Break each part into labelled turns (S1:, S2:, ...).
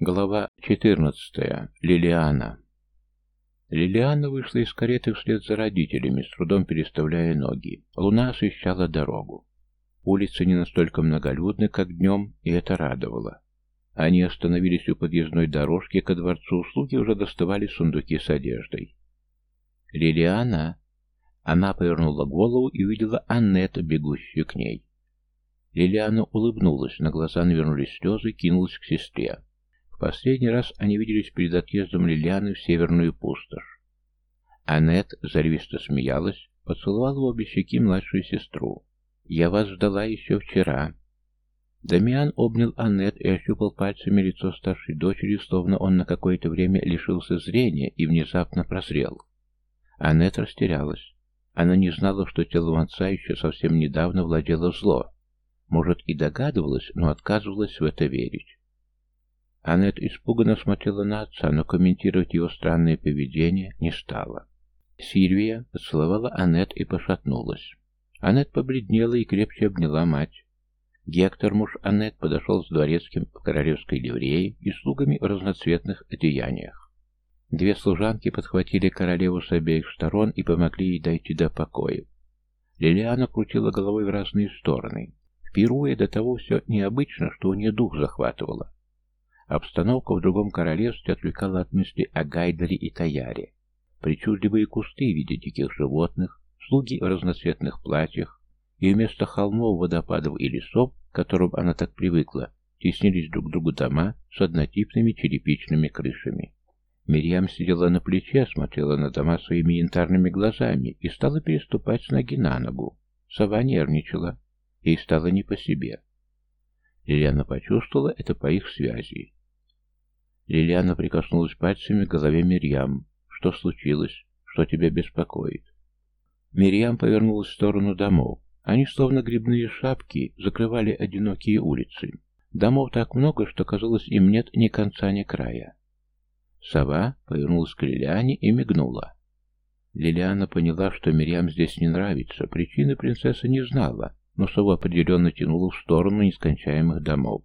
S1: Глава 14. Лилиана. Лилиана вышла из кареты вслед за родителями, с трудом переставляя ноги. Луна освещала дорогу. Улицы не настолько многолюдны, как днем, и это радовало. Они остановились у подъездной дорожки ко дворцу, слуги уже доставали сундуки с одеждой. «Лилиана!» Она повернула голову и увидела Аннету, бегущую к ней. Лилиана улыбнулась, на глаза навернулись слезы, кинулась к сестре. Последний раз они виделись перед отъездом Лилианы в северную пустошь. Аннет зарвисто смеялась, поцеловала в обе щеки младшую сестру. «Я вас ждала еще вчера». Дамиан обнял Аннет и ощупал пальцами лицо старшей дочери, словно он на какое-то время лишился зрения и внезапно прозрел. Аннет растерялась. Она не знала, что телом отца еще совсем недавно владело зло. Может, и догадывалась, но отказывалась в это верить. Аннет испуганно смотрела на отца, но комментировать его странное поведение не стала. Сильвия поцеловала Аннет и пошатнулась. Аннет побледнела и крепче обняла мать. Гектор, муж Аннет, подошел с дворецким в королевской ливрее и слугами в разноцветных одеяниях. Две служанки подхватили королеву с обеих сторон и помогли ей дойти до покоя. Лилиана крутила головой в разные стороны. Впервые до того все необычно, что у нее дух захватывало. Обстановка в другом королевстве отвлекала от мысли о Гайдере и Таяре. Причудливые кусты в виде диких животных, слуги в разноцветных платьях, и вместо холмов, водопадов и лесов, к которым она так привыкла, теснились друг к другу дома с однотипными черепичными крышами. Мирьям сидела на плече, смотрела на дома своими янтарными глазами и стала переступать с ноги на ногу. Сова нервничала. Ей стало не по себе. Лилиана почувствовала это по их связи. Лилиана прикоснулась пальцами к голове Мирьям. «Что случилось? Что тебя беспокоит?» Мирьям повернулась в сторону домов. Они, словно грибные шапки, закрывали одинокие улицы. Домов так много, что, казалось, им нет ни конца, ни края. Сова повернулась к Лилиане и мигнула. Лилиана поняла, что Мирьям здесь не нравится. Причины принцесса не знала, но сова определенно тянула в сторону нескончаемых домов.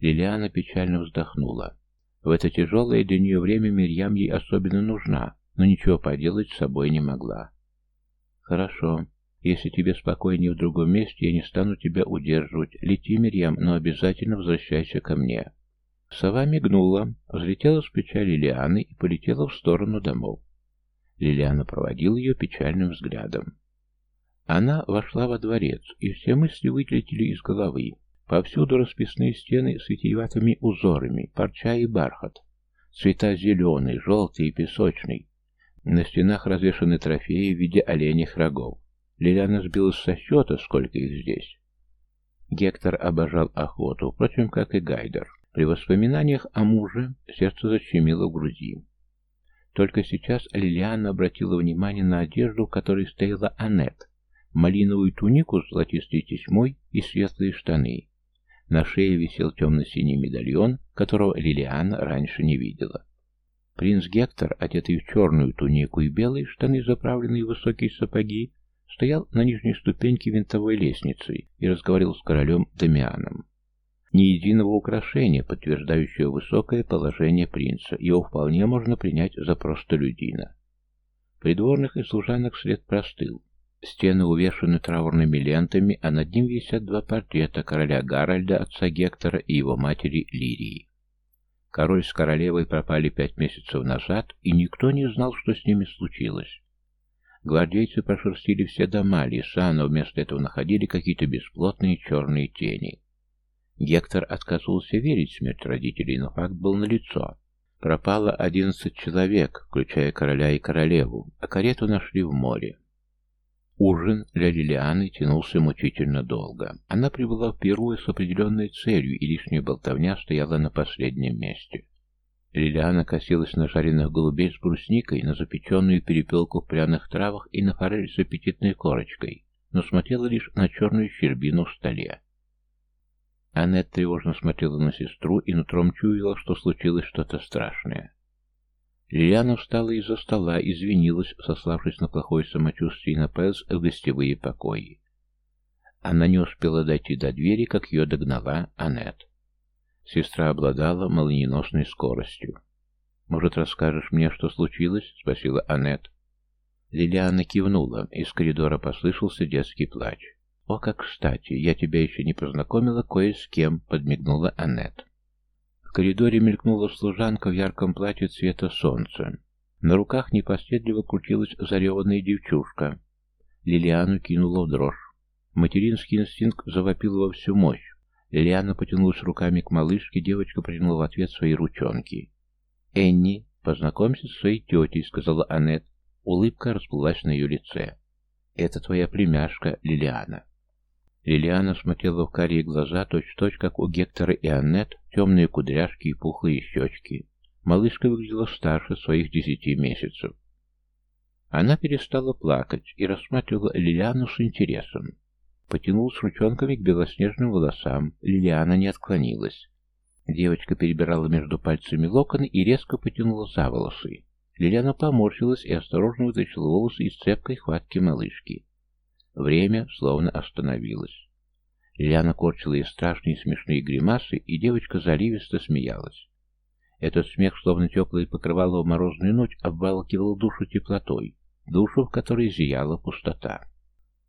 S1: Лилиана печально вздохнула. В это тяжелое для нее время Мирьям ей особенно нужна, но ничего поделать с собой не могла. «Хорошо. Если тебе спокойнее в другом месте, я не стану тебя удерживать. Лети, Мирьям, но обязательно возвращайся ко мне». Сова мигнула, взлетела с плеча Лилианы и полетела в сторону домов. Лилиана проводила ее печальным взглядом. Она вошла во дворец, и все мысли вылетели из головы. Повсюду расписные стены с витиеватыми узорами, парча и бархат. Цвета зеленый, желтый и песочный. На стенах развешаны трофеи в виде оленьих рогов. Лилиана сбилась со счета, сколько их здесь. Гектор обожал охоту, впрочем, как и Гайдер. При воспоминаниях о муже сердце защемило в груди. Только сейчас Лилиана обратила внимание на одежду, в которой стояла Аннет. Малиновую тунику с золотистой тесьмой и светлые штаны. На шее висел темно-синий медальон, которого Лилиана раньше не видела. Принц Гектор, одетый в черную тунику и белые штаны, заправленные в высокие сапоги, стоял на нижней ступеньке винтовой лестницы и разговаривал с королем Дамианом. Ни единого украшения, подтверждающего высокое положение принца, его вполне можно принять за простолюдина. Придворных и служанок след простыл. Стены увешаны траурными лентами, а над ним висят два портрета короля Гарольда, отца Гектора и его матери Лирии. Король с королевой пропали пять месяцев назад, и никто не знал, что с ними случилось. Гвардейцы прошерстили все дома, леса, но вместо этого находили какие-то бесплотные черные тени. Гектор отказывался верить в смерть родителей, но факт был налицо. Пропало одиннадцать человек, включая короля и королеву, а карету нашли в море. Ужин для Лилианы тянулся мучительно долго. Она прибыла в Перу с определенной целью, и лишняя болтовня стояла на последнем месте. Лилиана косилась на жареных голубей с брусникой, на запеченную перепелку в пряных травах и на форель с аппетитной корочкой, но смотрела лишь на черную щербину в столе. Аннет тревожно смотрела на сестру и нутром чуяла, что случилось что-то страшное. Лилиана встала из-за стола, извинилась, сославшись на плохое самочувствие и направилась в гостевые покои. Она не успела дойти до двери, как ее догнала Аннет. Сестра обладала молниеносной скоростью. «Может, расскажешь мне, что случилось?» — спросила Аннет. Лилиана кивнула, из коридора послышался детский плач. «О, как кстати, я тебя еще не познакомила кое с кем», — подмигнула Аннет. В коридоре мелькнула служанка в ярком платье цвета солнца. На руках непоследливо крутилась зареванная девчушка. Лилиану кинула в дрожь. Материнский инстинкт завопил во всю мощь. Лилиана потянулась руками к малышке, девочка приняла в ответ свои ручонки. «Энни, познакомься с своей тетей», — сказала Аннет. Улыбка расплылась на ее лице. «Это твоя племяшка Лилиана». Лилиана смотрела в карие глаза, точь-в-точь, -точь, как у Гектора и Аннет, темные кудряшки и пухлые щечки. Малышка выглядела старше своих десяти месяцев. Она перестала плакать и рассматривала Лилиану с интересом. Потянулась ручонками к белоснежным волосам. Лилиана не отклонилась. Девочка перебирала между пальцами локоны и резко потянула за волосы. Лилиана поморщилась и осторожно вытащила волосы из цепкой хватки малышки. Время словно остановилось. Лилиана корчила ей страшные смешные гримасы, и девочка заливисто смеялась. Этот смех, словно теплое покрывало в морозную ночь, обволакивал душу теплотой, душу, в которой зияла пустота.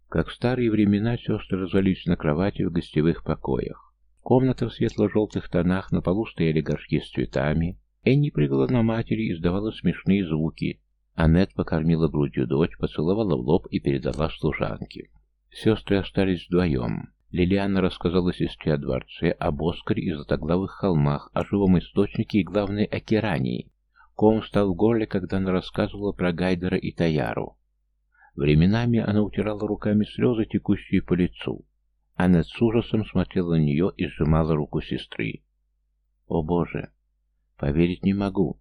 S1: Как в старые времена сестры развалились на кровати в гостевых покоях. Комната в светло-желтых тонах, на полу стояли горшки с цветами. Энни прыгала на матери и издавала смешные звуки, Аннет покормила грудью дочь, поцеловала в лоб и передала служанке. Сестры остались вдвоем. Лилиана рассказала сестре о дворце, об Оскаре и Златоглавых холмах, о живом источнике и, главной о Керании. Ком стал в горле, когда она рассказывала про Гайдера и Таяру. Временами она утирала руками слезы, текущие по лицу. Аннет с ужасом смотрела на нее и сжимала руку сестры. «О, Боже! Поверить не могу!»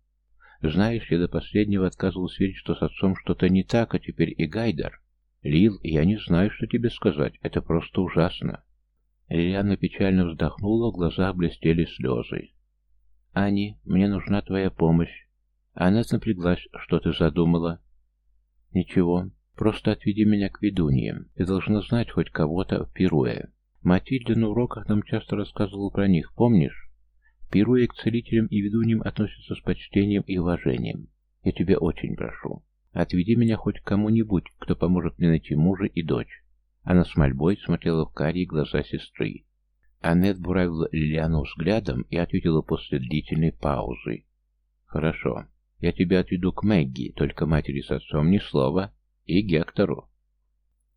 S1: Знаешь, я до последнего отказывался верить, что с отцом что-то не так, а теперь и Гайдар. Лил, я не знаю, что тебе сказать. Это просто ужасно. Лилиана печально вздохнула, в глазах блестели слезы. «Ани, мне нужна твоя помощь». Она напряглась. «Что ты задумала?» «Ничего. Просто отведи меня к ведуньям. Ты должна знать хоть кого-то в Перуэ. Матильда на уроках нам часто рассказывала про них, помнишь? Пируя к целителям и ведуньям относятся с почтением и уважением. Я тебя очень прошу, отведи меня хоть к кому-нибудь, кто поможет мне найти мужа и дочь. Она с мольбой смотрела в карие глаза сестры. Аннет буравила Лилиану взглядом и ответила после длительной паузы. «Хорошо, я тебя отведу к Мэгги, только матери с отцом ни слова, и Гектору».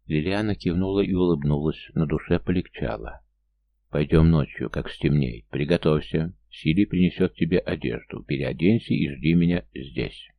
S1: Лилиана кивнула и улыбнулась, на душе полегчало. «Пойдем ночью, как стемнеет. Приготовься. Сили принесет тебе одежду. Переоденься и жди меня здесь.